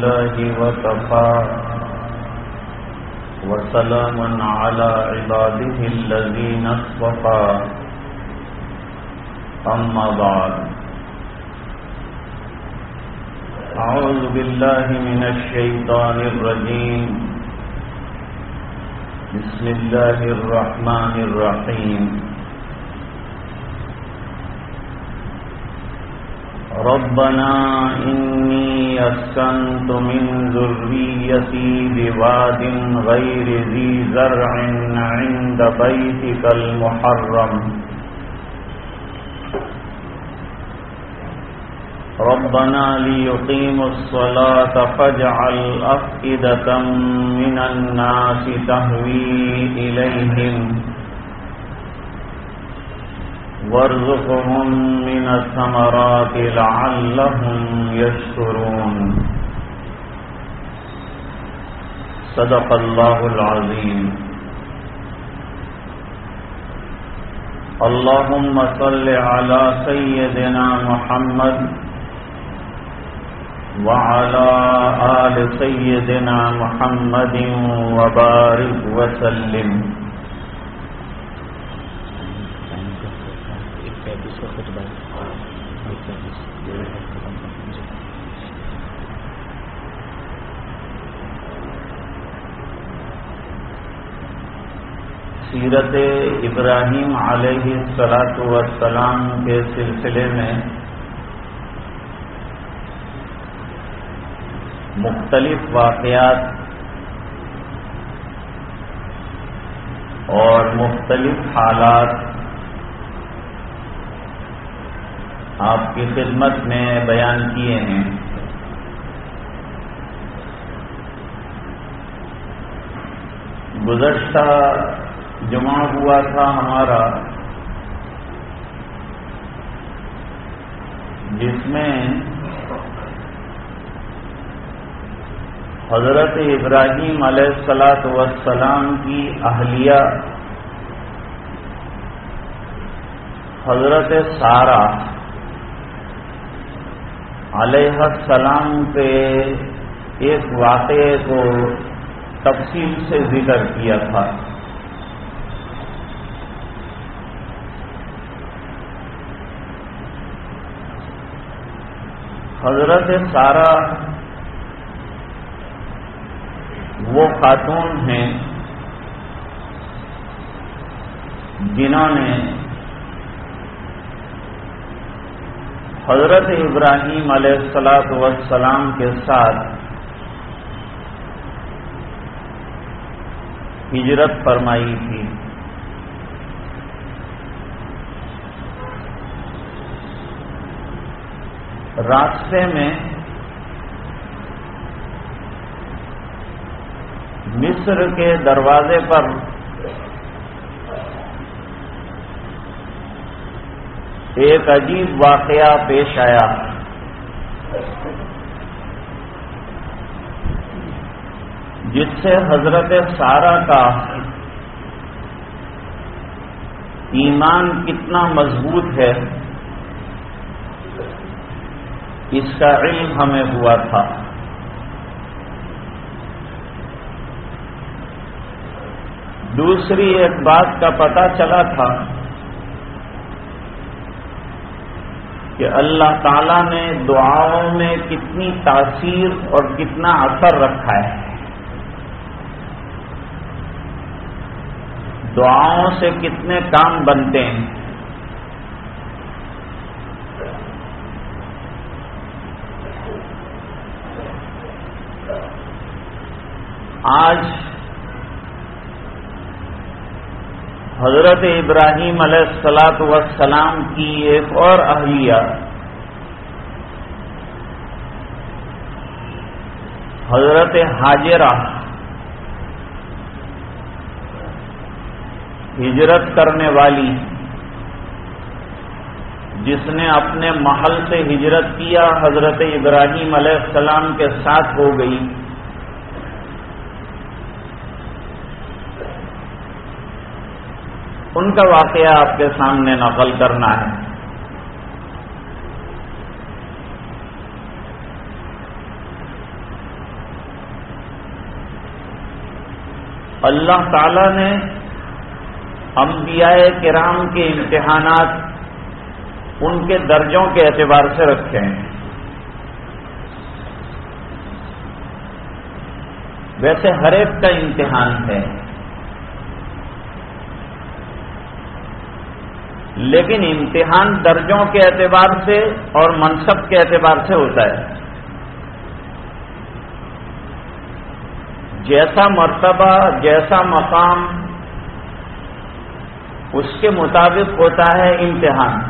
الحمد لله وكفى. وسلام على عباده الذين اصطفى. أما بعد. أعوذ بالله من الشيطان الرجيم. بسم الله الرحمن الرحيم. ربنا إني أسكنت من ذريتي بواد غير ذي زرع عند بيتك المحرم. ربنا ليقيموا الصلاة فاجعل أفئدة من الناس تهوي إليهم. وارزقهم من الثمرات لعلهم يشكرون. صدق الله العظيم. اللهم صل على سيدنا محمد وعلى آل سيدنا محمد وبارك وسلم. سیرت ابراہیم علیہ السلاط والسلام کے سلسلے میں مختلف واقعات اور مختلف حالات آپ کی خدمت میں بیان کیے ہیں۔ گزشتہ جمع ہوا تھا ہمارا، جس میں حضرت ابراہیم علیہ السلاۃ وسلام کی اہلیہ، حضرت سارا علیہ السلام پہ ایک واقعے کو تفصیل سے ذکر کیا تھا۔ حضرت سارا وہ خاتون ہیں جنہوں نے حضرت ابراہیم علیہ السلاۃ والسلام کے ساتھ ہجرت فرمائی تھی۔ راستے میں مصر کے دروازے پر ایک عجیب واقعہ پیش آیا۔ جس سے حضرت سارا کا ایمان کتنا مضبوط ہے، اس کا علم ہمیں ہوا تھا۔ دوسری ایک بات کا پتہ چلا تھا۔ کہ اللہ تعالی نے دعاؤں میں کتنی تاثیر اور کتنا اثر رکھا ہے۔ دعاؤں سے کتنے کام بنتے ہیں۔ آج حضرت ابراہیم علیہ السلاط وسلام کی ایک اور اہلیہ۔ حضرت حاجرہ۔ ہجرت کرنے والی۔ جس نے اپنے محل سے ہجرت کیا، حضرت ابراہیم علیہ السلام کے ساتھ ہو گئی۔ ان کا واقعہ آپ کے سامنے نقل کرنا ہے۔ اللہ تعالی نے انبیاء کرام کے امتحانات ان کے درجوں کے اعتبار سے رکھے ہیں۔ ویسے ہر ایک کا امتحان ہے۔ لیکن امتحان درجوں کے اعتبار سے اور منصب کے اعتبار سے ہوتا ہے۔ جیسا مرتبہ، جیسا مقام، اس کے مطابق ہوتا ہے امتحان،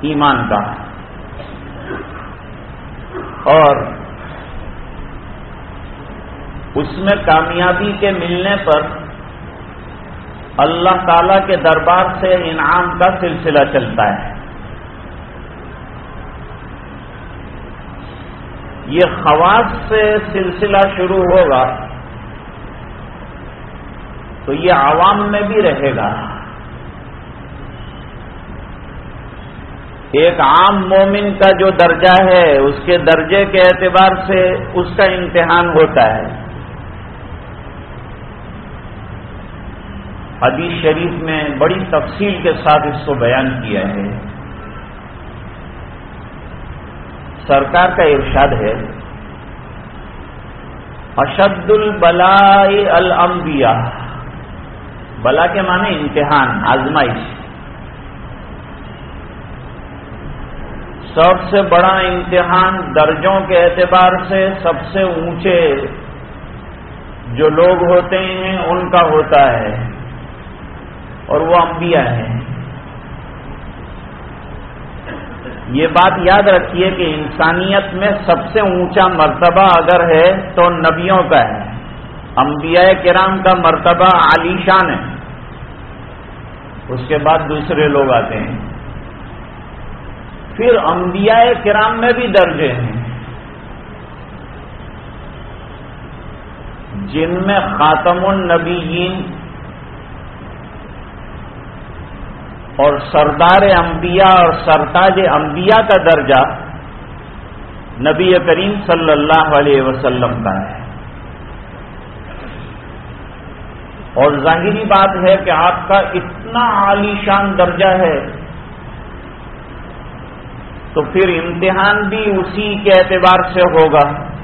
ایمان کا۔ اور اس میں کامیابی کے ملنے پر اللہ تعالی کے دربار سے انعام کا سلسلہ چلتا ہے۔ یہ خواص سے سلسلہ شروع ہوگا تو یہ عوام میں بھی رہے گا۔ ایک عام مومن کا جو درجہ ہے، اس کے درجے کے اعتبار سے اس کا امتحان ہوتا ہے۔ حدیث شریف میں بڑی تفصیل کے ساتھ اس کو بیان کیا ہے۔ سرکار کا ارشاد ہے، اشد البلائی الانبیاء۔ بلا کے معنی امتحان، آزمائش۔ سب سے بڑا امتحان درجوں کے اعتبار سے سب سے اونچے جو لوگ ہوتے ہیں، ان کا ہوتا ہے۔ اور وہ انبیاء ہیں۔ یہ بات یاد رکھیے کہ انسانیت میں سب سے اونچا مرتبہ اگر ہے تو نبیوں کا ہے۔ انبیاء کرام کا مرتبہ عالیشان ہے۔ اس کے بعد دوسرے لوگ آتے ہیں۔ پھر انبیاء کرام میں بھی درجے ہیں۔ جن میں خاتم النبیین اور سردار انبیاء اور سرتاج انبیاء کا درجہ نبی کریم صلی اللہ علیہ وسلم کا ہے۔ اور ظاہری بات ہے کہ آپ کا اتنا عالی شان درجہ ہے، تو پھر امتحان بھی اسی کے اعتبار سے ہوگا۔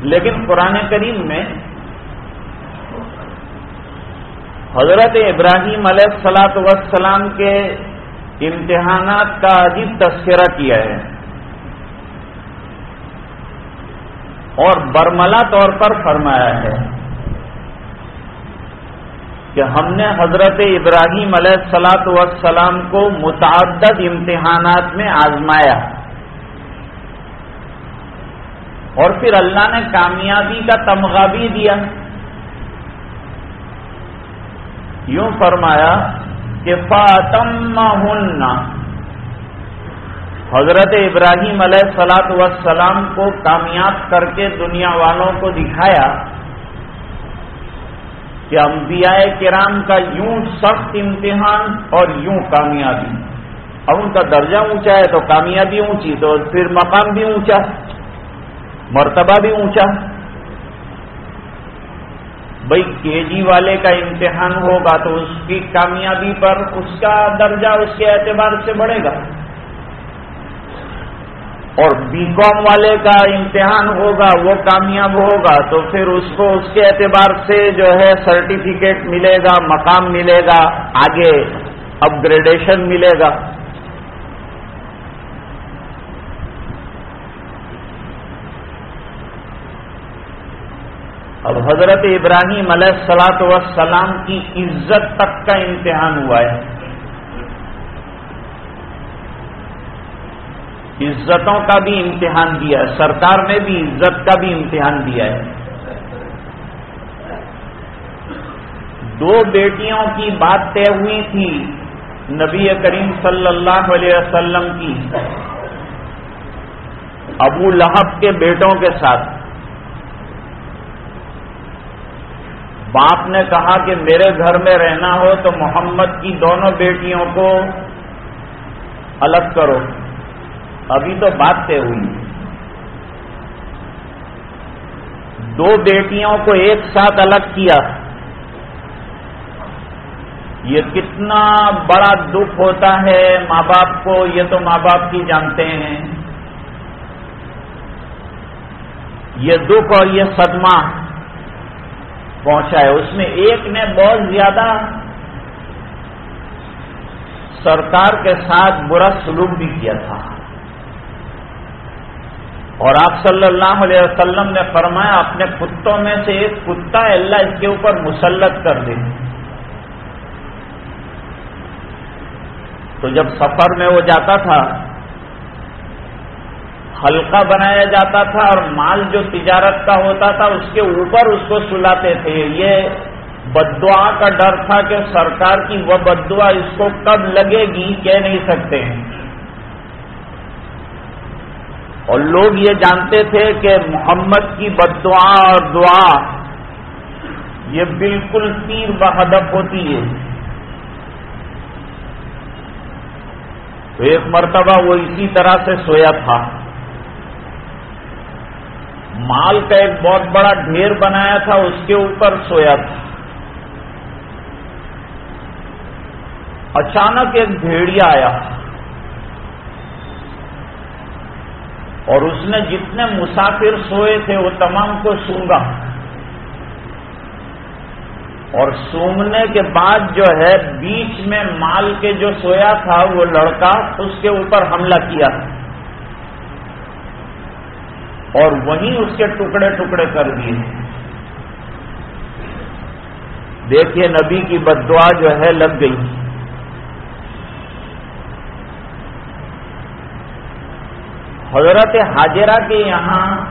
لیکن قرآن کریم میں حضرت ابراہیم علیہ السلاط وسلام کے امتحانات کا عجیب تذکرہ کیا ہے۔ اور برملا طور پر فرمایا ہے کہ ہم نے حضرت ابراہیم علیہ السلاط والسلام کو متعدد امتحانات میں آزمایا۔ اور پھر اللہ نے کامیابی کا تمغہ بھی دیا۔ یوں فرمایا کہ فاطم حضرت ابراہیم علیہ السلاط والسلام کو کامیاب کر کے دنیا والوں کو دکھایا کہ انبیاء کرام کا یوں سخت امتحان اور یوں کامیابی۔ اب ان کا درجہ اونچا ہے تو کامیابی اونچی، تو پھر مقام بھی اونچا، مرتبہ بھی اونچا۔ بھائی کے جی والے کا امتحان ہوگا تو اس کی کامیابی پر اس کا درجہ اس کے اعتبار سے بڑھے گا۔ اور بی کام والے کا امتحان ہوگا، وہ کامیاب ہوگا، تو پھر اس کو اس کے اعتبار سے جو ہے سرٹیفکیٹ ملے گا، مقام ملے گا، آگے اپ گریڈیشن ملے گا۔ اب حضرت ابراہیم علیہ السلاط وسلام کی عزت تک کا امتحان ہوا ہے۔ عزتوں کا بھی امتحان دیا ہے۔ سرکار نے بھی عزت کا بھی امتحان دیا ہے۔ دو بیٹیوں کی بات طے ہوئی تھی نبی کریم صلی اللہ علیہ وسلم کی۔ ابو لہب کے بیٹوں کے ساتھ۔ باپ نے کہا کہ میرے گھر میں رہنا ہو تو محمد کی دونوں بیٹیوں کو الگ کرو۔ ابھی تو بات طے ہوئی۔ دو بیٹیوں کو ایک ساتھ الگ کیا۔ یہ کتنا بڑا دکھ ہوتا ہے ماں باپ کو، یہ تو ماں باپ کی جانتے ہیں۔ یہ دکھ اور یہ صدمہ۔ پہنچا ہے۔ اس میں ایک نے بہت زیادہ سرکار کے ساتھ برا سلوک بھی کیا تھا۔ اور آپ صلی اللہ علیہ وسلم نے فرمایا، اپنے کتوں میں سے ایک کتا اللہ اس کے اوپر مسلط کر دے۔ تو جب سفر میں وہ جاتا تھا ہلکا بنایا جاتا تھا اور مال جو تجارت کا ہوتا تھا اس کے اوپر اس کو سلاتے تھے۔ یہ بدعا کا ڈر تھا کہ سرکار کی وہ بدعا اس کو کب لگے گی کہہ نہیں سکتے ہیں۔ اور لوگ یہ جانتے تھے کہ محمد کی بدعا اور دعا یہ بالکل تیر بہدف ہوتی ہے۔ تو ایک مرتبہ وہ اسی طرح سے سویا تھا۔ مال کا ایک بہت بڑا ڈھیر بنایا تھا، اس کے اوپر سویا تھا۔ اچانک ایک بھیڑیا آیا۔ اور اس نے جتنے مسافر سوئے تھے، وہ تمام کو سونگا۔ اور سونگنے کے بعد جو ہے، بیچ میں مال کے جو سویا تھا، وہ لڑکا اس کے اوپر حملہ کیا۔ تھا اور وہیں اس کے ٹکڑے ٹکڑے کر دیے۔ دیکھیے نبی کی بدعا جو ہے لگ گئی۔ حضرت حاجرہ کے یہاں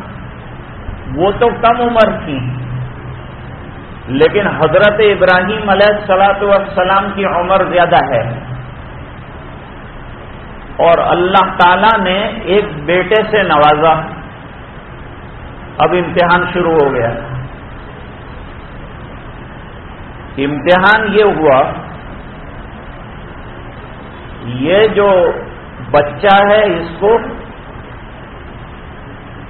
وہ تو کم عمر تھی، لیکن حضرت ابراہیم علیہ السلاۃ والسلام کی عمر زیادہ ہے۔ اور اللہ تعالی نے ایک بیٹے سے نوازا۔ اب امتحان شروع ہو گیا۔ امتحان یہ ہوا یہ جو بچہ ہے اس کو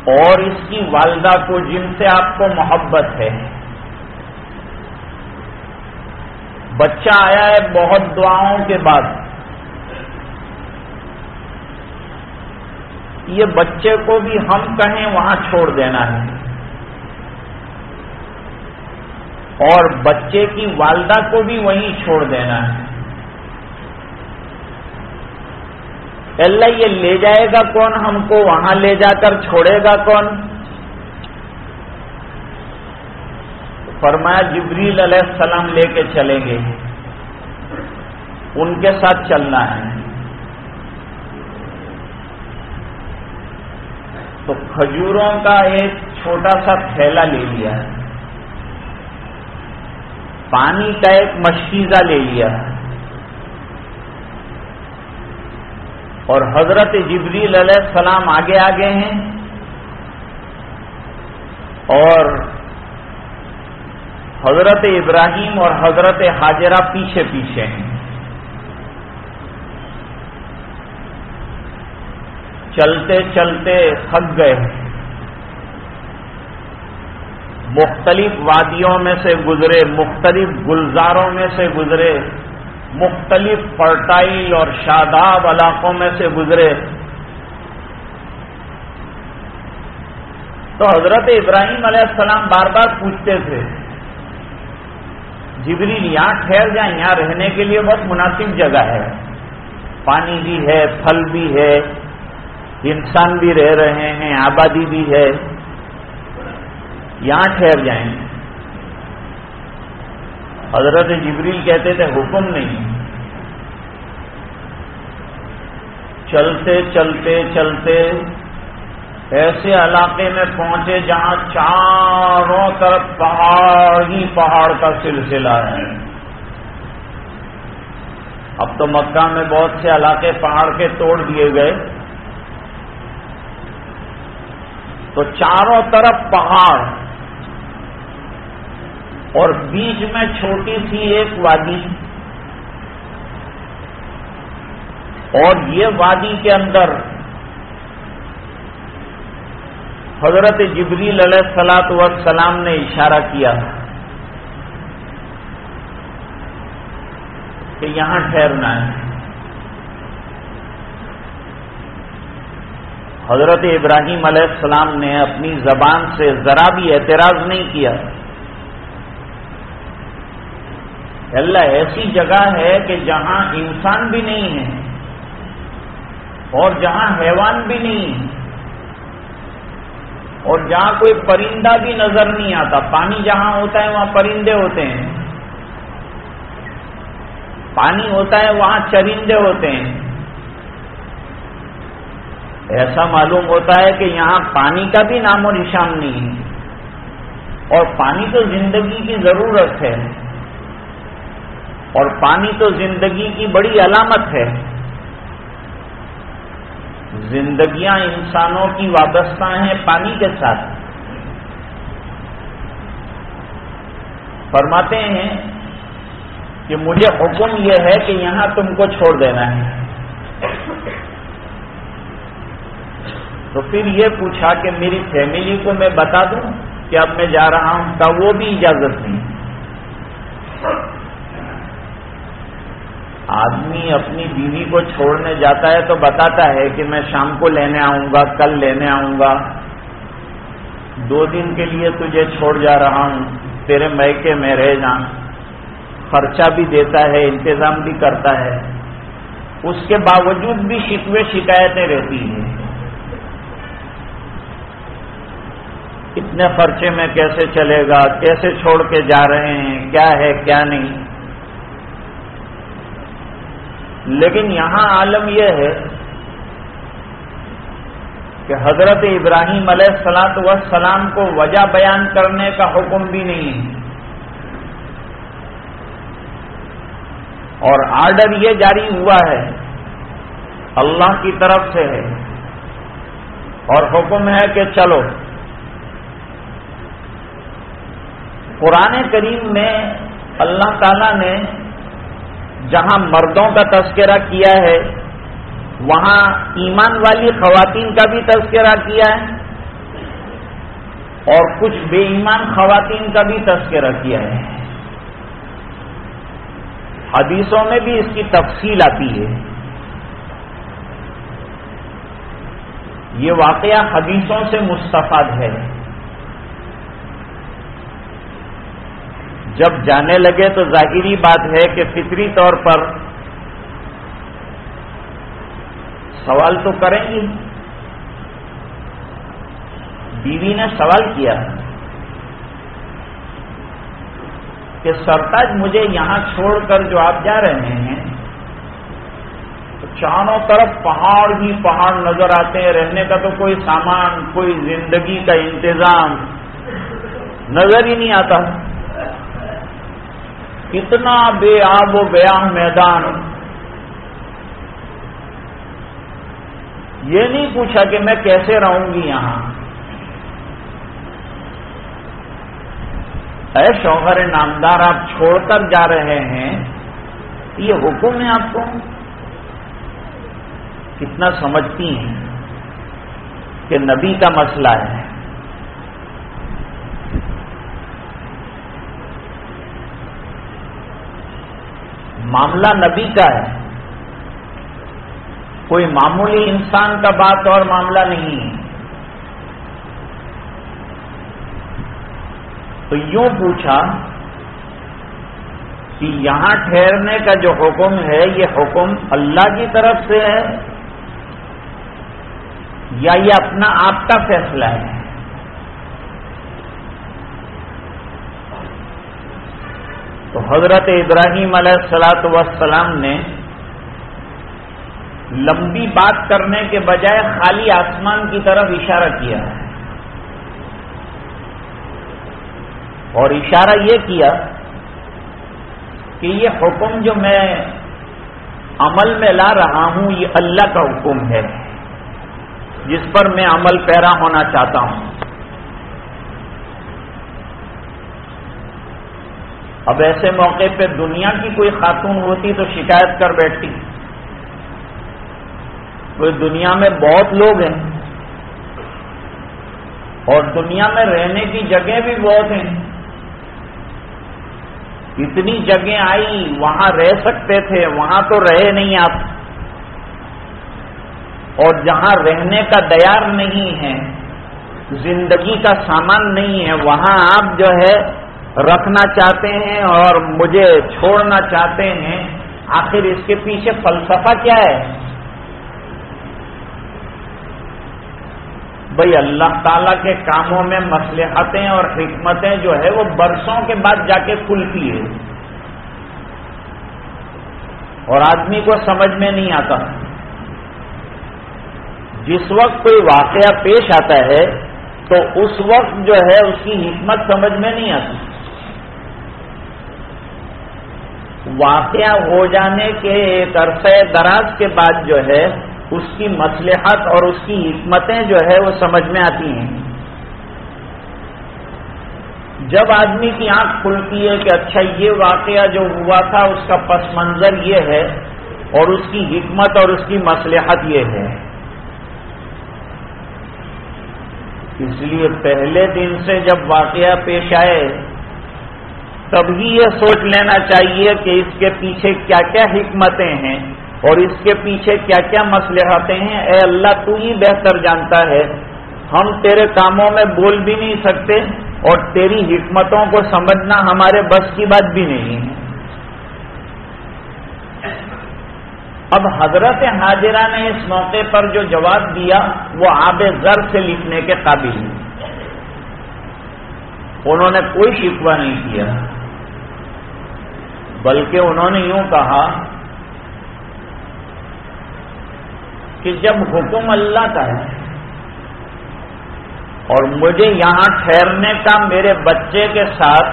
اور اس کی والدہ کو جن سے آپ کو محبت ہے۔ بچہ آیا ہے بہت دعاؤں کے بعد۔ یہ بچے کو بھی ہم کہیں وہاں چھوڑ دینا ہے۔ اور بچے کی والدہ کو بھی وہیں چھوڑ دینا ہے۔ اللہ یہ لے جائے گا کون؟ ہم کو وہاں لے جا کر چھوڑے گا کون؟ فرمایا جبریل علیہ السلام لے کے چلیں گے۔ ان کے ساتھ چلنا ہے تو کھجوروں کا ایک چھوٹا سا تھیلا لے لیا پانی کا ایک مشکیزہ لے لیا اور حضرت جبریل علیہ السلام آگے آگے ہیں۔ اور حضرت ابراہیم اور حضرت حاجرہ پیچھے پیچھے ہیں۔ چلتے چلتے تھک گئے مختلف وادیوں میں سے گزرے، مختلف گلزاروں میں سے گزرے، مختلف فرٹائل اور شاداب علاقوں میں سے گزرے۔ تو حضرت ابراہیم علیہ السلام بار بار پوچھتے تھے، جبریل یہاں ٹھہر جائیں یہاں رہنے کے لیے بہت مناسب جگہ ہے۔ پانی بھی ہے، پھل بھی ہے انسان بھی رہ رہے ہیں، آبادی بھی ہے۔ یہاں ٹھہر جائیں۔ حضرت جبریل کہتے تھے، حکم نہیں۔ چلتے چلتے چلتے ایسے علاقے میں پہنچے جہاں چاروں طرف پہاڑ ہی پہاڑ کا سلسلہ ہے۔ اب تو مکہ میں بہت سے علاقے پہاڑ کے توڑ دیے گئے۔ تو چاروں طرف پہاڑ اور بیچ میں چھوٹی سی ایک وادی اور یہ وادی کے اندر حضرت جبریل علیہ السلاط وسلام نے اشارہ کیا کہ یہاں ٹھہرنا ہے۔ حضرت ابراہیم علیہ السلام نے اپنی زبان سے ذرا بھی اعتراض نہیں کیا۔ اللہ ایسی جگہ ہے کہ جہاں انسان بھی نہیں ہے اور جہاں حیوان بھی نہیں ہے اور جہاں کوئی پرندہ بھی نظر نہیں آتا۔ پانی جہاں ہوتا ہے وہاں پرندے ہوتے ہیں۔ پانی ہوتا ہے وہاں چرندے ہوتے ہیں۔ ایسا معلوم ہوتا ہے کہ یہاں پانی کا بھی نام و نشان نہیں ہے۔ اور پانی تو زندگی کی ضرورت ہے۔ اور پانی تو زندگی کی بڑی علامت ہے۔ زندگیاں انسانوں کی وابستہ ہیں پانی کے ساتھ۔ فرماتے ہیں کہ مجھے حکم یہ ہے کہ یہاں تم کو چھوڑ دینا ہے۔ تو پھر یہ پوچھا کہ میری فیملی کو میں بتا دوں کہ اب میں جا رہا ہوں کا وہ بھی اجازت نہیں۔ آدمی اپنی بیوی کو چھوڑنے جاتا ہے تو بتاتا ہے کہ میں شام کو لینے آؤں گا، کل لینے آؤں گا۔ دو دن کے لیے تجھے چھوڑ جا رہا ہوں، تیرے میکے میں رہ جان خرچہ بھی دیتا ہے، انتظام بھی کرتا ہے۔ اس کے باوجود بھی شکوے شکایتیں رہتی ہیں۔ اتنے خرچے میں کیسے چلے گا؟ کیسے چھوڑ کے جا رہے ہیں؟ کیا ہے، کیا نہیں؟ لیکن یہاں عالم یہ ہے کہ حضرت ابراہیم علیہ السلاط وسلام کو وجہ بیان کرنے کا حکم بھی نہیں ہے۔ اور آرڈر یہ جاری ہوا ہے، اللہ کی طرف سے ہے۔ اور حکم ہے کہ چلو قرآن کریم میں اللہ تعالی نے جہاں مردوں کا تذکرہ کیا ہے، وہاں ایمان والی خواتین کا بھی تذکرہ کیا ہے، اور کچھ بے ایمان خواتین کا بھی تذکرہ کیا ہے۔ حدیثوں میں بھی اس کی تفصیل آتی ہے۔ یہ واقعہ حدیثوں سے مستفاد ہے۔ جب جانے لگے تو ظاہری بات ہے کہ فطری طور پر سوال تو کریں گی بیوی نے سوال کیا کہ سرتاج مجھے یہاں چھوڑ کر جو آپ جا رہے ہیں، تو چاروں طرف پہاڑ ہی پہاڑ نظر آتے ہیں۔ رہنے کا تو کوئی سامان، کوئی زندگی کا انتظام نظر ہی نہیں آتا۔ کتنا بے آب و بیاہ میدان یہ نہیں پوچھا کہ میں کیسے رہوں گی یہاں۔ اے شوہر نامدار، آپ چھوڑ کر جا رہے ہیں۔ یہ حکم ہے آپ کو۔ کتنا سمجھتی ہیں کہ نبی کا مسئلہ ہے۔ معاملہ نبی کا ہے۔ کوئی معمولی انسان کا بات اور معاملہ نہیں ہے۔ تو یوں پوچھا کہ یہاں ٹھہرنے کا جو حکم ہے، یہ حکم اللہ کی طرف سے ہے یا یہ اپنا آپ کا فیصلہ ہے؟ تو حضرت ابراہیم علیہ السلاۃ وسلام نے لمبی بات کرنے کے بجائے خالی آسمان کی طرف اشارہ کیا اور اشارہ یہ کیا کہ یہ حکم جو میں عمل میں لا رہا ہوں، یہ اللہ کا حکم ہے، جس پر میں عمل پیرا ہونا چاہتا ہوں۔ اب ایسے موقع پہ دنیا کی کوئی خاتون ہوتی تو شکایت کر بیٹھتی۔ کوئی دنیا میں بہت لوگ ہیں اور دنیا میں رہنے کی جگہ بھی بہت ہیں۔ اتنی جگہ آئی، وہاں رہ سکتے تھے، وہاں تو رہے نہیں آپ۔ اور جہاں رہنے کا دیار نہیں ہے، زندگی کا سامان نہیں ہے، وہاں آپ جو ہے رکھنا چاہتے ہیں اور مجھے چھوڑنا چاہتے ہیں، آخر اس کے پیچھے فلسفہ کیا ہے؟ بھائی اللہ تعالی کے کاموں میں مسلحتیں اور حکمتیں جو ہے وہ برسوں کے بعد جا کے کھلتی ہے اور آدمی کو سمجھ میں نہیں آتا۔ جس وقت کوئی واقعہ پیش آتا ہے، تو اس وقت جو ہے اس کی حکمت سمجھ میں نہیں آتی۔ واقعہ ہو جانے کے ایک عرصے دراز کے بعد جو ہے، اس کی مسلحت اور اس کی حکمتیں جو ہے، وہ سمجھ میں آتی ہیں۔ جب آدمی کی آنکھ کھلتی ہے کہ اچھا یہ واقعہ جو ہوا تھا، اس کا پس منظر یہ ہے اور اس کی حکمت اور اس کی مسلحت یہ ہے۔ اس لیے پہلے دن سے جب واقعہ پیش آئے تبھی یہ سوچ لینا چاہیے کہ اس کے پیچھے کیا کیا حکمتیں ہیں اور اس کے پیچھے کیا کیا مسئلے ہیں۔ اے اللہ، تو ہی بہتر جانتا ہے۔ ہم تیرے کاموں میں بول بھی نہیں سکتے اور تیری حکمتوں کو سمجھنا ہمارے بس کی بات بھی نہیں ہے۔ اب حضرت حاجرہ نے اس موقع پر جو جواب دیا، وہ آب زر سے لکھنے کے قابل ہے انہوں نے کوئی شکوہ نہیں کیا۔ بلکہ انہوں نے یوں کہا کہ جب حکم اللہ کا ہے اور مجھے یہاں ٹھہرنے کا میرے بچے کے ساتھ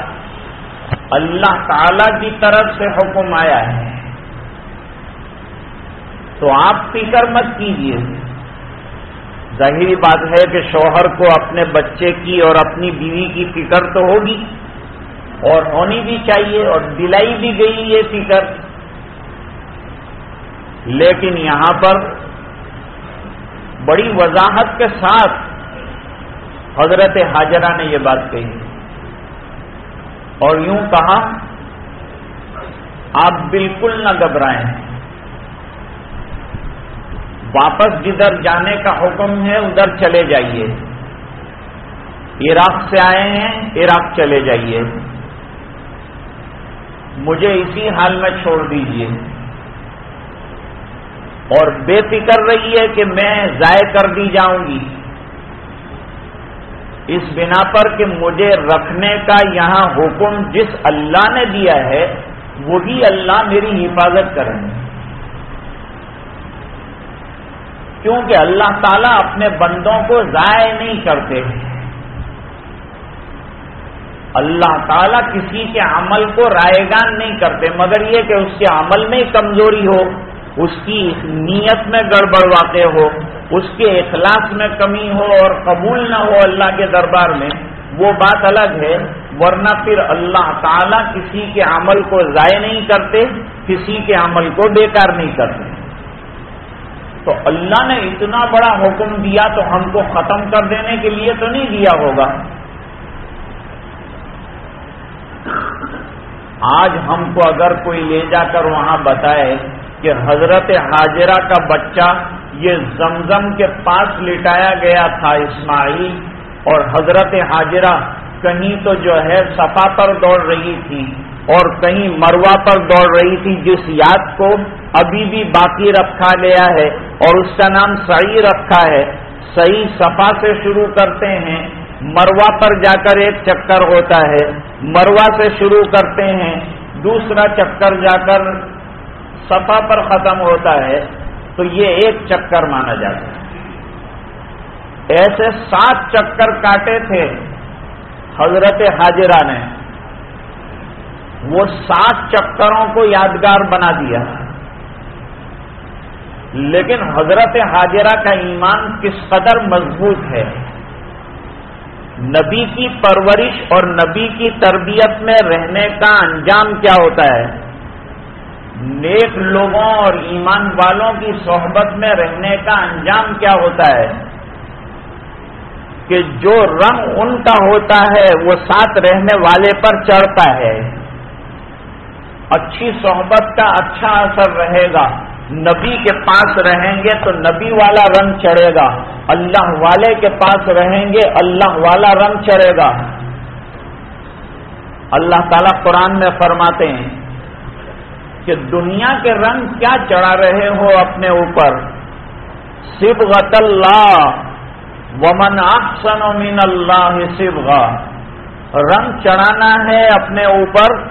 اللہ تعالی کی طرف سے حکم آیا ہے، تو آپ فکر مت کیجیے ظاہری بات ہے کہ شوہر کو اپنے بچے کی اور اپنی بیوی کی فکر تو ہوگی۔ اور ہونی بھی چاہیے اور دلائی بھی گئی یہ فکر۔ لیکن یہاں پر بڑی وضاحت کے ساتھ حضرت حاجرہ نے یہ بات کہی۔ اور یوں کہا، آپ بالکل نہ گھبرائیں۔ واپس جدھر جانے کا حکم ہے، ادھر چلے جائیے۔ عراق سے آئے ہیں، عراق چلے جائیے۔ مجھے اسی حال میں چھوڑ دیجیے اور بے فکر رہی ہے کہ میں ضائع کر دی جاؤں گی۔ اس بنا پر کہ مجھے رکھنے کا یہاں حکم جس اللہ نے دیا ہے، وہی اللہ میری حفاظت کریں۔ گے کیونکہ اللہ تعالیٰ اپنے بندوں کو ضائع نہیں کرتے۔ اللہ تعالیٰ کسی کے عمل کو رائے گان نہیں کرتے، مگر یہ کہ اس کے عمل میں کمزوری ہو، اس کی نیت میں گڑبڑ واقع ہو، اس کے اخلاص میں کمی ہو اور قبول نہ ہو اللہ کے دربار میں، وہ بات الگ ہے، ورنہ پھر اللہ تعالیٰ کسی کے عمل کو ضائع نہیں کرتے، کسی کے عمل کو بیکار نہیں کرتے۔ تو اللہ نے اتنا بڑا حکم دیا تو ہم کو ختم کر دینے کے لیے تو نہیں دیا ہوگا۔ آج ہم کو اگر کوئی لے جا کر وہاں بتائے کہ حضرت حاجرہ کا بچہ یہ زمزم کے پاس لٹایا گیا تھا اسماعیل اور حضرت حاجرہ کہیں تو جو ہے صفا پر دوڑ رہی تھی اور کہیں مروا پر دوڑ رہی تھی، جس یاد کو ابھی بھی باقی رکھا گیا ہے اور اس کا نام صحیح رکھا ہے۔ صحیح صفا سے شروع کرتے ہیں۔ مروا پر جا کر ایک چکر ہوتا ہے، مروا سے شروع کرتے ہیں، دوسرا چکر جا کر سفا پر ختم ہوتا ہے، تو یہ ایک چکر مانا جاتا ہے۔ ایسے سات چکر کاٹے تھے حضرت حاجرہ نے۔ وہ سات چکروں کو یادگار بنا دیا۔ لیکن حضرت حاجرہ کا ایمان کس قدر مضبوط ہے؟ نبی کی پرورش اور نبی کی تربیت میں رہنے کا انجام کیا ہوتا ہے؟ نیک لوگوں اور ایمان والوں کی صحبت میں رہنے کا انجام کیا ہوتا ہے؟ کہ جو رنگ ان کا ہوتا ہے، وہ ساتھ رہنے والے پر چڑھتا ہے۔ اچھی صحبت کا اچھا اثر رہے گا۔ نبی کے پاس رہیں گے تو نبی والا رنگ چڑھے گا۔ اللہ والے کے پاس رہیں گے، اللہ والا رنگ چڑھے گا۔ اللہ تعالیٰ قرآن میں فرماتے ہیں کہ دنیا کے رنگ کیا چڑھا رہے ہو اپنے اوپر؟ سب اللہ، ومن احسن من اللہ سبغا رنگ چڑھانا ہے اپنے اوپر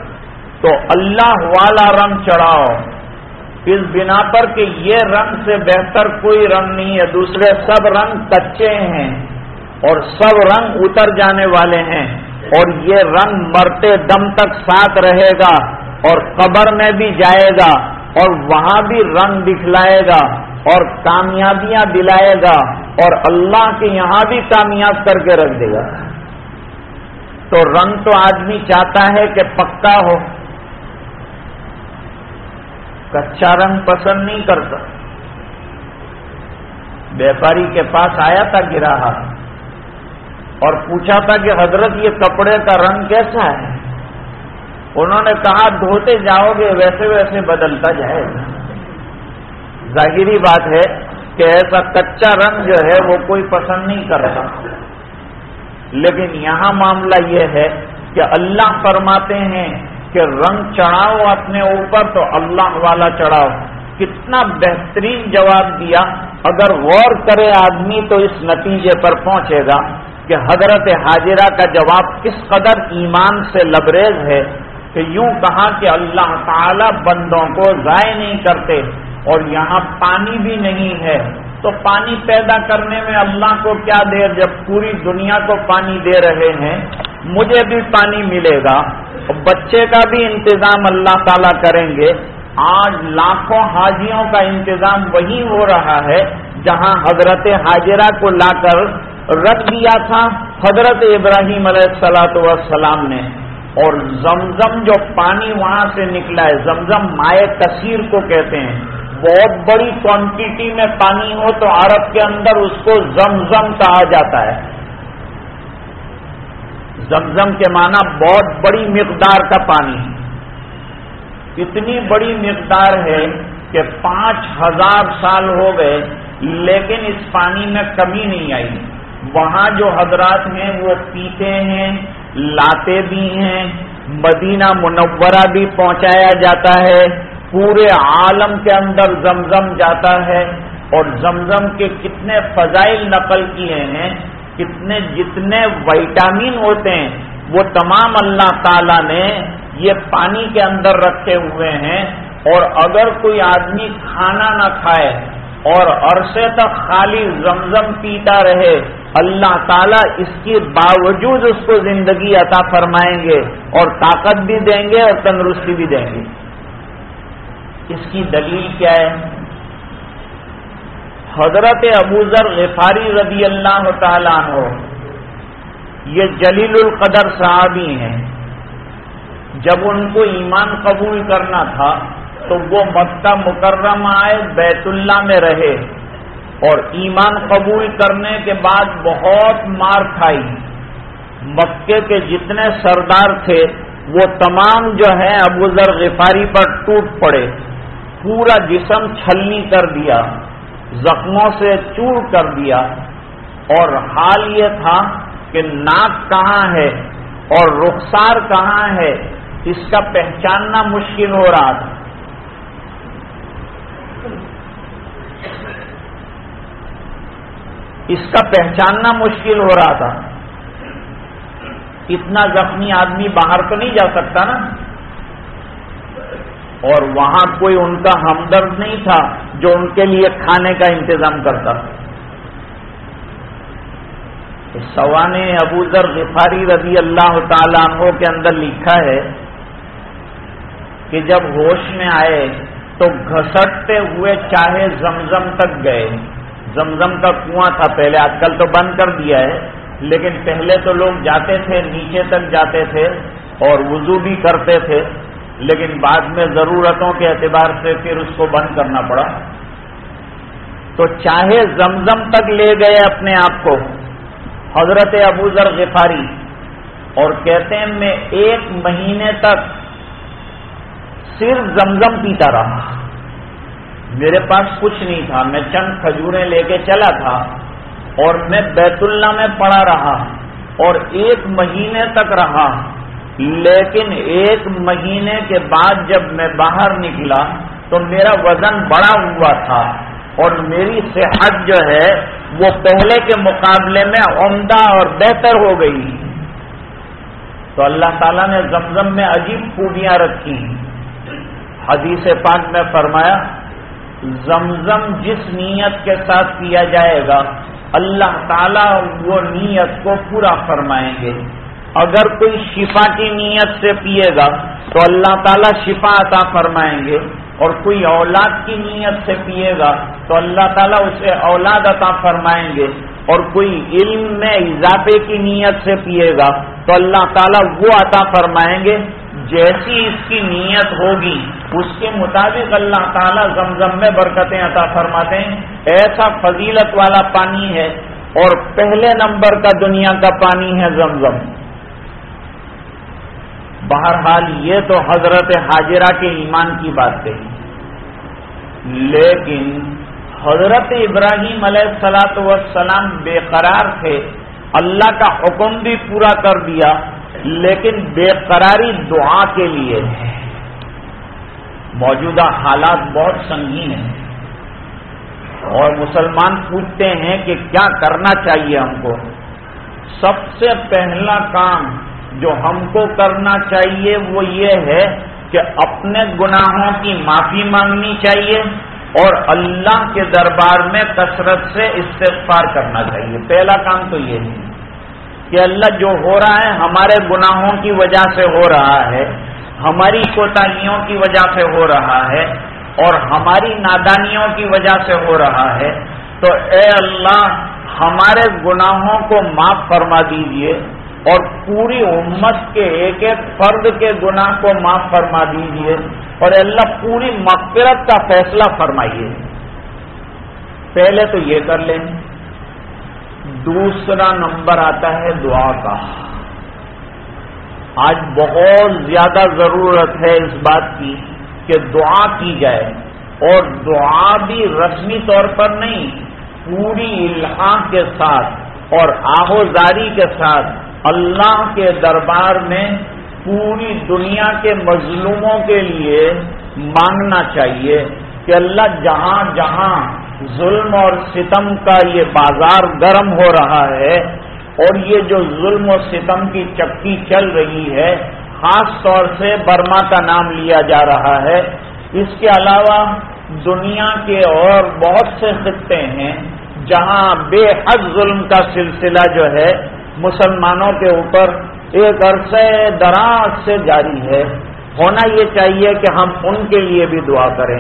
تو اللہ والا رنگ چڑھاؤ۔ اس بنا پر کہ یہ رنگ سے بہتر کوئی رنگ نہیں ہے، دوسرے سب رنگ کچے ہیں اور سب رنگ اتر جانے والے ہیں اور یہ رنگ مرتے دم تک ساتھ رہے گا اور قبر میں بھی جائے گا اور وہاں بھی رنگ دکھلائے گا اور کامیابیاں دلائے گا اور اللہ کے یہاں بھی کامیاب کر کے رکھ دے گا۔ تو رنگ تو آدمی چاہتا ہے کہ پکا ہو کچا رنگ پسند نہیں کرتا۔ ویپاری کے پاس آیا تھا گراہ اور پوچھا تھا کہ حضرت یہ کپڑے کا رنگ کیسا ہے؟ انہوں نے کہا، دھوتے جاؤ گے، ویسے ویسے بدلتا جائے گا۔ ظاہری بات ہے کہ ایسا کچا رنگ جو ہے وہ کوئی پسند نہیں کرتا۔ لیکن یہاں معاملہ یہ ہے کہ اللہ فرماتے ہیں کہ رنگ چڑھاؤ اپنے اوپر تو اللہ والا چڑھاؤ۔ کتنا بہترین جواب دیا۔ اگر غور کرے آدمی تو اس نتیجے پر پہنچے گا کہ حضرت حاجرہ کا جواب کس قدر ایمان سے لبریز ہے کہ یوں کہا کہ اللہ تعالی بندوں کو ضائع نہیں کرتے اور یہاں پانی بھی نہیں ہے۔ تو پانی پیدا کرنے میں اللہ کو کیا دیر؟ جب پوری دنیا کو پانی دے رہے ہیں، مجھے بھی پانی ملے گا۔ بچے کا بھی انتظام اللہ تعالیٰ کریں گے۔ آج لاکھوں حاجیوں کا انتظام وہی ہو رہا ہے، جہاں حضرت حاجرہ کو لا کر رکھ دیا تھا۔ حضرت ابراہیم علیہ السلاۃ والسلام نے۔ اور زمزم جو پانی وہاں سے نکلا ہے، زمزم مائع کثیر کو کہتے ہیں۔ بہت بڑی کوانٹٹی میں پانی ہو تو عرب کے اندر اس کو زمزم کہا جاتا ہے۔ زمزم کے معنی بہت بڑی مقدار کا پانی۔ اتنی بڑی مقدار ہے کہ پانچ ہزار سال ہو گئے، لیکن اس پانی میں کمی نہیں آئی۔ وہاں جو حضرات ہیں، وہ پیتے ہیں، لاتے بھی ہیں، مدینہ منورہ بھی پہنچایا جاتا ہے۔ پورے عالم کے اندر زمزم جاتا ہے اور زمزم کے کتنے فضائل نقل کیے ہیں، کتنے جتنے وائٹامن ہوتے ہیں، وہ تمام اللہ تعالی نے یہ پانی کے اندر رکھے ہوئے ہیں۔ اور اگر کوئی آدمی کھانا نہ کھائے اور عرصے تک خالی زمزم پیتا رہے، اللہ تعالیٰ اس کے باوجود اس کو زندگی عطا فرمائیں گے اور طاقت بھی دیں گے اور تندرستی بھی دیں گے۔ اس کی دلیل کیا ہے؟ حضرت ابو ذر غفاری رضی اللہ تعالیٰ ہو یہ جلیل القدر صحابی ہیں۔ جب ان کو ایمان قبول کرنا تھا، تو وہ مکہ مکرمہ آئے، بیت اللہ میں رہے۔ اور ایمان قبول کرنے کے بعد بہت مار کھائی۔ مکے کے جتنے سردار تھے، وہ تمام جو ہیں، ابو ذر غفاری پر ٹوٹ پڑے۔ پورا جسم چھلنی کر دیا، زخموں سے چور کر دیا۔ اور حال یہ تھا کہ ناک کہاں ہے اور رخسار کہاں ہے، اس کا پہچاننا مشکل ہو رہا تھا۔ اس کا پہچاننا مشکل ہو رہا تھا۔ اتنا زخمی آدمی باہر تو نہیں جا سکتا نا۔ اور وہاں کوئی ان کا ہمدرد نہیں تھا جو ان کے لیے کھانے کا انتظام کرتا سوان ابو ذر غفاری رضی اللہ تعالیٰ عنہ کے اندر لکھا ہے کہ جب ہوش میں آئے تو گھسٹتے ہوئے چاہے زمزم تک گئے۔ زمزم کا کنواں تھا پہلے، آج کل تو بند کر دیا ہے، لیکن پہلے تو لوگ جاتے تھے، نیچے تک جاتے تھے اور وضو بھی کرتے تھے۔ لیکن بعد میں ضرورتوں کے اعتبار سے پھر اس کو بند کرنا پڑا۔ تو چاہے زمزم تک لے گئے اپنے آپ کو، حضرت ابو ذر غفاری، اور کہتے ہیں میں ایک مہینے تک صرف زمزم پیتا رہا۔ میرے پاس کچھ نہیں تھا، میں چند کھجوریں لے کے چلا تھا، اور میں بیت اللہ میں پڑا رہا، اور ایک مہینے تک رہا۔ لیکن ایک مہینے کے بعد جب میں باہر نکلا تو میرا وزن بڑا ہوا تھا اور میری صحت جو ہے وہ پہلے کے مقابلے میں عمدہ اور بہتر ہو گئی۔ تو اللہ تعالیٰ نے زمزم میں عجیب خوبیاں رکھی۔ حدیث پاک میں فرمایا، زمزم جس نیت کے ساتھ کیا جائے گا، اللہ تعالیٰ وہ نیت کو پورا فرمائیں گے۔ اگر کوئی شفا کی نیت سے پیے گا تو اللہ تعالیٰ شفا عطا فرمائیں گے اور کوئی اولاد کی نیت سے پیے گا تو اللہ تعالیٰ اسے اولاد عطا فرمائیں گے اور کوئی علم میں اضافے کی نیت سے پیے گا تو اللہ تعالیٰ وہ عطا فرمائیں گے جیسی اس کی نیت ہوگی، اس کے مطابق اللہ تعالیٰ زمزم میں برکتیں عطا فرماتے ہیں۔ ایسا فضیلت والا پانی ہے اور پہلے نمبر کا دنیا کا پانی ہے زمزم۔ بہرحال یہ تو حضرت حاجرہ کے ایمان کی بات کہی۔ لیکن حضرت ابراہیم علیہ السلاۃ وسلام بے قرار تھے۔ اللہ کا حکم بھی پورا کر دیا، لیکن بے قراری دعا کے لیے۔ موجودہ حالات بہت سنگین ہیں۔ اور مسلمان پوچھتے ہیں کہ کیا کرنا چاہیے ہم کو۔ سب سے پہلا کام جو ہم کو کرنا چاہیے وہ یہ ہے کہ اپنے گناہوں کی معافی مانگنی چاہیے اور اللہ کے دربار میں کثرت سے استغفار کرنا چاہیے۔ پہلا کام تو یہ ہے کہ اللہ جو ہو رہا ہے ہمارے گناہوں کی وجہ سے ہو رہا ہے، ہماری کوتاہیوں کی وجہ سے ہو رہا ہے اور ہماری نادانیوں کی وجہ سے ہو رہا ہے۔ تو اے اللہ، ہمارے گناہوں کو معاف فرما دیجیے۔ اور پوری امت کے ایک ایک فرد کے گناہ کو معاف فرما دیجیے اور اللہ پوری مغفرت کا فیصلہ فرمائیے۔ پہلے تو یہ کر لیں۔ دوسرا نمبر آتا ہے دعا کا۔ آج بہت زیادہ ضرورت ہے اس بات کی کہ دعا کی جائے۔ اور دعا بھی رسمی طور پر نہیں، پوری الحاق کے ساتھ اور آہوزاری کے ساتھ اللہ کے دربار میں پوری دنیا کے مظلوموں کے لیے مانگنا چاہیے کہ اللہ جہاں جہاں ظلم اور ستم کا یہ بازار گرم ہو رہا ہے اور یہ جو ظلم و ستم کی چکی چل رہی ہے، خاص طور سے برما کا نام لیا جا رہا ہے۔ اس کے علاوہ دنیا کے اور بہت سے خطے ہیں جہاں بے حد ظلم کا سلسلہ جو ہے مسلمانوں کے اوپر ایک عرصے دراز سے جاری ہے۔ ہونا یہ چاہیے کہ ہم ان کے لیے بھی دعا کریں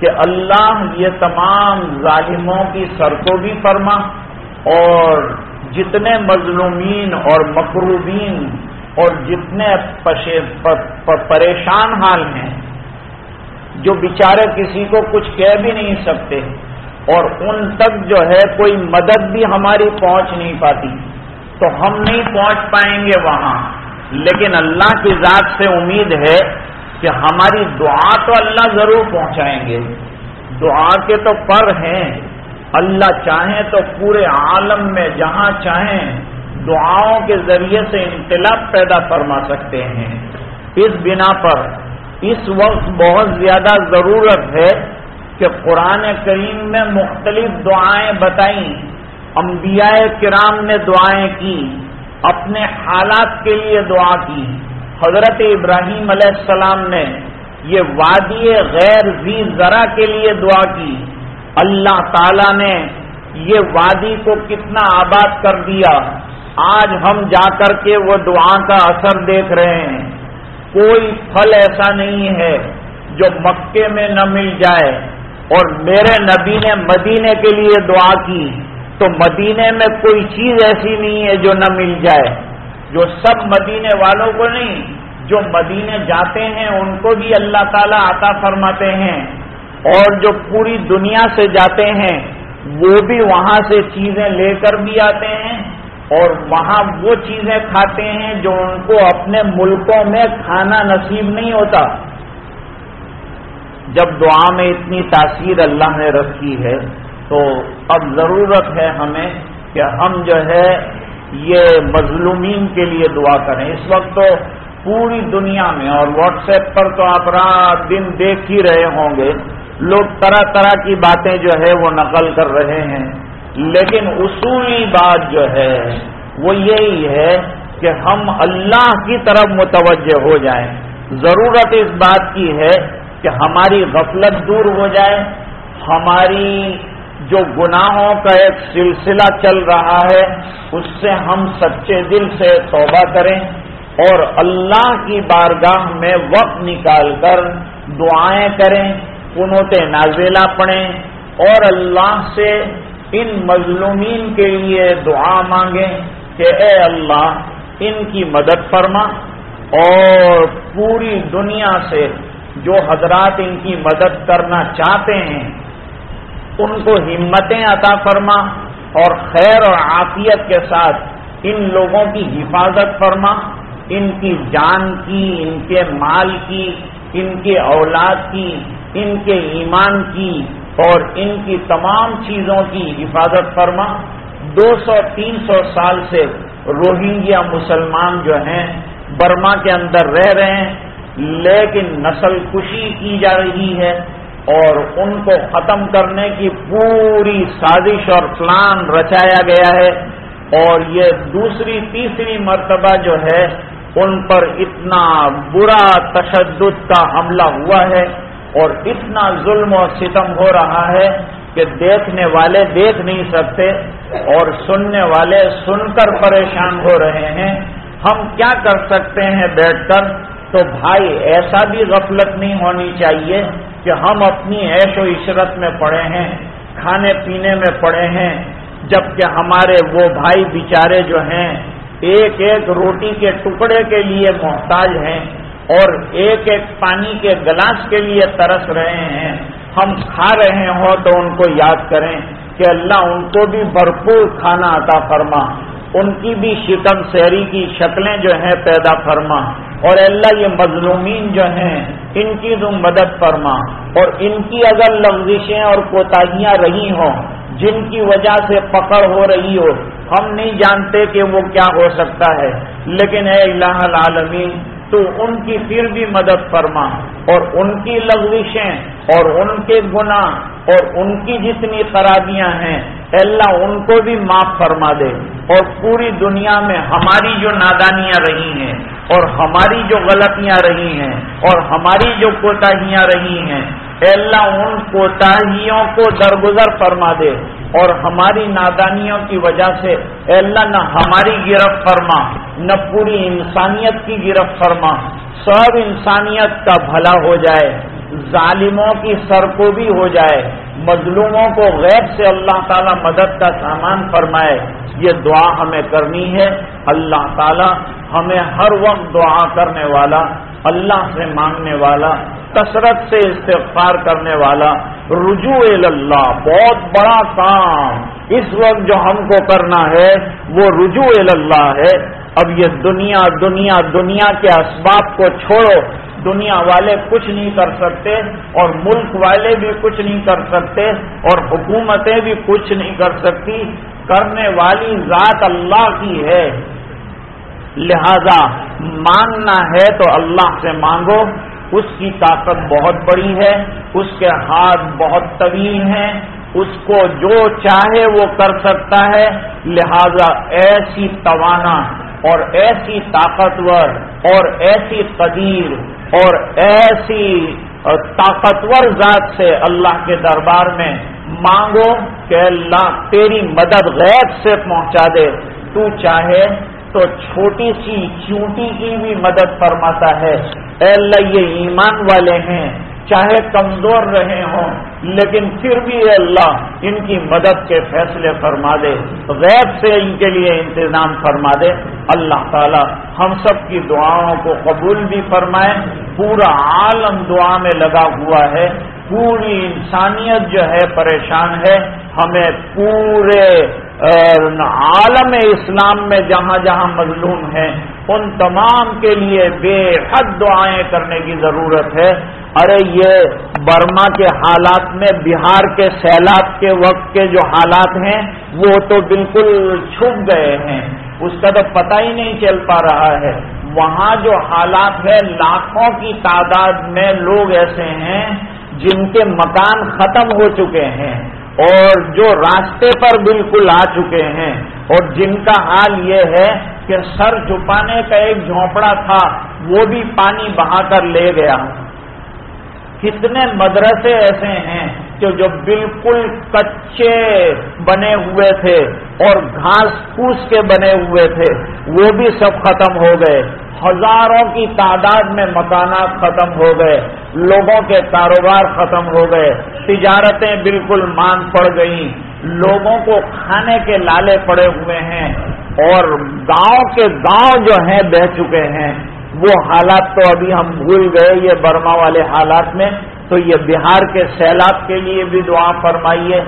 کہ اللہ یہ تمام ظالموں کی سر کو بھی فرما اور جتنے مظلومین اور مقروبین اور جتنے پریشان حال ہیں، جو بیچارے کسی کو کچھ کہہ بھی نہیں سکتے اور ان تک جو ہے کوئی مدد بھی ہماری پہنچ نہیں پاتی۔ تو ہم نہیں پہنچ پائیں گے وہاں۔ لیکن اللہ کی ذات سے امید ہے کہ ہماری دعا تو اللہ ضرور پہنچائیں گے۔ دعا کے تو پر ہیں۔ اللہ چاہیں تو پورے عالم میں جہاں چاہیں دعاؤں کے ذریعے سے انقلاب پیدا فرما سکتے ہیں۔ اس بنا پر اس وقت بہت زیادہ ضرورت ہے کہ قرآن کریم میں مختلف دعائیں بتائیں۔ انبیاء کرام نے دعائیں کی، اپنے حالات کے لیے دعا کی۔ حضرت ابراہیم علیہ السلام نے یہ وادی غیر زی ذرا کے لیے دعا کی۔ اللہ تعالی نے یہ وادی کو کتنا آباد کر دیا۔ آج ہم جا کر کے وہ دعا کا اثر دیکھ رہے ہیں۔ کوئی پھل ایسا نہیں ہے جو مکے میں نہ مل جائے۔ اور میرے نبی نے مدینے کے لیے دعا کی۔ تو مدینے میں کوئی چیز ایسی نہیں ہے جو نہ مل جائے۔ جو سب مدینے والوں کو نہیں، جو مدینے جاتے ہیں، ان کو بھی اللہ تعالیٰ عطا فرماتے ہیں۔ اور جو پوری دنیا سے جاتے ہیں، وہ بھی وہاں سے چیزیں لے کر بھی آتے ہیں۔ اور وہاں وہ چیزیں کھاتے ہیں جو ان کو اپنے ملکوں میں کھانا نصیب نہیں ہوتا۔ جب دعا میں اتنی تاثیر اللہ نے رکھی ہے تو اب ضرورت ہے ہمیں کہ ہم جو ہے یہ مظلومین کے لیے دعا کریں۔ اس وقت تو پوری دنیا میں اور واٹس ایپ پر تو آپ رات دن دیکھ ہی رہے ہوں گے۔ لوگ طرح طرح کی باتیں جو ہے وہ نقل کر رہے ہیں۔ لیکن اصولی بات جو ہے وہ یہی ہے کہ ہم اللہ کی طرف متوجہ ہو جائیں۔ ضرورت اس بات کی ہے کہ ہماری غفلت دور ہو جائے۔ ہماری جو گناہوں کا ایک سلسلہ چل رہا ہے، اس سے ہم سچے دل سے توبہ کریں اور اللہ کی بارگاہ میں وقت نکال کر دعائیں کریں کنوت نازیلا پڑھیں اور اللہ سے ان مظلومین کے لیے دعا مانگیں کہ اے اللہ، ان کی مدد فرما اور پوری دنیا سے جو حضرات ان کی مدد کرنا چاہتے ہیں ان کو ہمتیں عطا فرما اور خیر اور عافیت کے ساتھ ان لوگوں کی حفاظت فرما، ان کی جان کی، ان کے مال کی، ان کے اولاد کی، ان کے ایمان کی اور ان کی تمام چیزوں کی حفاظت فرما۔ دو سو، تین سو سال سے روہنگیا مسلمان جو ہیں، برما کے اندر رہ رہے ہیں، لیکن نسل کشی کی جا رہی ہے۔ اور ان کو ختم کرنے کی پوری سازش اور پلان رچایا گیا ہے اور یہ دوسری تیسری مرتبہ جو ہے ان پر اتنا برا تشدد کا حملہ ہوا ہے اور اتنا ظلم و ستم ہو رہا ہے کہ دیکھنے والے دیکھ نہیں سکتے اور سننے والے سن کر پریشان ہو رہے ہیں۔ ہم کیا کر سکتے ہیں بیٹھ کر؟ تو بھائی ایسا بھی غفلت نہیں ہونی چاہیے۔ کہ ہم اپنی عیش و عشرت میں پڑے ہیں، کھانے پینے میں پڑے ہیں، جبکہ ہمارے وہ بھائی بیچارے جو ہیں، ایک ایک روٹی کے ٹکڑے کے لیے محتاج ہیں اور ایک ایک پانی کے گلاس کے لیے ترس رہے ہیں۔ ہم کھا رہے ہوں تو ان کو یاد کریں کہ اللہ ان کو بھی بھرپور کھانا عطا فرما۔ ان کی بھی شکم سحری کی شکلیں جو ہیں پیدا فرما۔ اور اللہ یہ مظلومین جو ہیں ان کی تم مدد فرما۔ اور ان کی اگر لفزشیں اور کوتاہیاں رہی ہوں، جن کی وجہ سے پکڑ ہو رہی ہو، ہم نہیں جانتے کہ وہ کیا ہو سکتا ہے۔ لیکن اے اللہ العالمین، تو ان کی پھر بھی مدد فرما۔ اور ان کی لغوشیں اور ان کے گناہ، اور ان کی جتنی خرابیاں ہیں اللہ ان کو بھی معاف فرما دے اور پوری دنیا میں ہماری جو نادانیاں رہی ہیں اور ہماری جو غلطیاں رہی ہیں اور ہماری جو کوتاہیاں رہی ہیں اللہ ان کوتاہیوں کو درگزر فرما دے اور ہماری نادانیوں کی وجہ سے اللہ، نہ ہماری گرفت فرما، نہ پوری انسانیت کی گرفت فرما، سب انسانیت کا بھلا ہو جائے۔ ظالموں کی سر بھی ہو جائے، مظلوموں کو غیر سے اللہ تعالی مدد کا سامان فرمائے، یہ دعا ہمیں کرنی ہے۔ اللہ تعالی ہمیں ہر وقت دعا کرنے والا، اللہ سے مانگنے والا، کثرت سے استغفار کرنے والا۔ رجوع اللہ بہت بڑا کام۔ اس وقت جو ہم کو کرنا ہے، وہ رجوع اللہ ہے۔ اب یہ دنیا دنیا دنیا کے اسباب کو چھوڑو۔ دنیا والے کچھ نہیں کر سکتے اور ملک والے بھی کچھ نہیں کر سکتے اور حکومتیں بھی کچھ نہیں کر سکتی۔ کرنے والی ذات اللہ کی ہے۔ لہذا مانگنا ہے تو اللہ سے مانگو۔ اس کی طاقت بہت بڑی ہے۔ اس کے ہاتھ بہت طویل ہیں۔ اس کو جو چاہے وہ کر سکتا ہے۔ لہذا ایسی توانا اور ایسی طاقتور اور ایسی قدیر اور ایسی طاقتور ذات سے اللہ کے دربار میں مانگو کہ اللہ تیری مدد غیب سے پہنچا دے۔ تو چاہے تو چھوٹی سی چونٹی کی بھی مدد فرماتا ہے۔ اے اللہ، یہ ایمان والے ہیں۔ چاہے کمزور رہے ہوں، لیکن پھر بھی اللہ ان کی مدد کے فیصلے فرما دے، غیب سے ان کے لیے انتظام فرما دے۔ اللہ تعالی ہم سب کی دعاؤں کو قبول بھی فرمائے۔ پورا عالم دعا میں لگا ہوا ہے۔ پوری انسانیت جو ہے پریشان ہے۔ ہمیں پورے عالم اسلام میں جہاں جہاں مظلوم ہیں ان تمام کے لیے بے حد دعائیں کرنے کی ضرورت ہے۔ ارے، یہ برما کے حالات میں، بہار کے سیلاب کے وقت کے جو حالات ہیں، وہ تو بالکل چھپ گئے ہیں۔ اس کا تو پتہ ہی نہیں چل پا رہا ہے۔ وہاں جو حالات ہے لاکھوں کی تعداد میں لوگ ایسے ہیں جن کے مکان ختم ہو چکے ہیں اور جو راستے پر بالکل آ چکے ہیں۔ اور جن کا حال یہ ہے کہ سر چھپانے کا ایک جھونپڑا تھا، وہ بھی پانی بہا کر لے گیا۔ کتنے مدرسے ایسے ہیں کہ جو بالکل کچے بنے ہوئے تھے اور گھاس پھوس کے بنے ہوئے تھے، وہ بھی سب ختم ہو گئے۔ ہزاروں کی تعداد میں مکانات ختم ہو گئے، لوگوں کے کاروبار ختم ہو گئے۔ تجارتیں بالکل مان پڑ گئیں۔ لوگوں کو کھانے کے لالے پڑے ہوئے ہیں۔ اور گاؤں کے گاؤں جو ہیں بہ چکے ہیں، وہ حالات تو ابھی ہم بھول گئے، یہ برما والے حالات میں۔ تو یہ بہار کے سیلاب کے لیے بھی دعا فرمائیے۔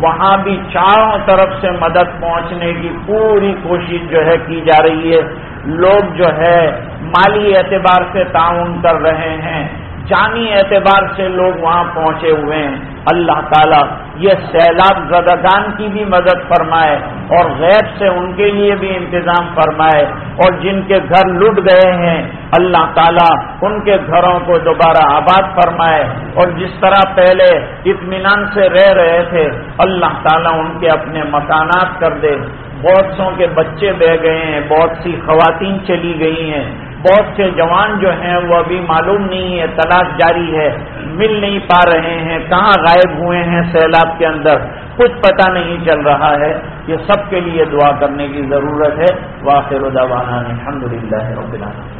وہاں بھی چاروں طرف سے مدد پہنچنے کی پوری کوشش جو ہے کی جا رہی ہے۔ لوگ جو ہے مالی اعتبار سے تعاون کر رہے ہیں۔ جانی اعتبار سے لوگ وہاں پہنچے ہوئے ہیں۔ اللہ تعالیٰ یہ سیلاب زدگان کی بھی مدد فرمائے اور غیب سے ان کے لیے بھی انتظام فرمائے اور جن کے گھر لٹ گئے ہیں، اللہ تعالیٰ ان کے گھروں کو دوبارہ آباد فرمائے اور جس طرح پہلے اطمینان سے رہ رہے تھے، اللہ تعالیٰ ان کے اپنے مکانات کر دے۔ بہت سو کے بچے بہ گئے ہیں، بہت سی خواتین چلی گئی ہیں۔ بہت سے جوان جو ہیں وہ ابھی معلوم نہیں ہے تلاش جاری ہے، مل نہیں پا رہے ہیں، کہاں غائب ہوئے ہیں سیلاب کے اندر؟ کچھ پتہ نہیں چل رہا ہے۔ یہ سب کے لیے دعا کرنے کی ضرورت ہے۔ واخر الدوانہ الحمد للہ رب العالمین۔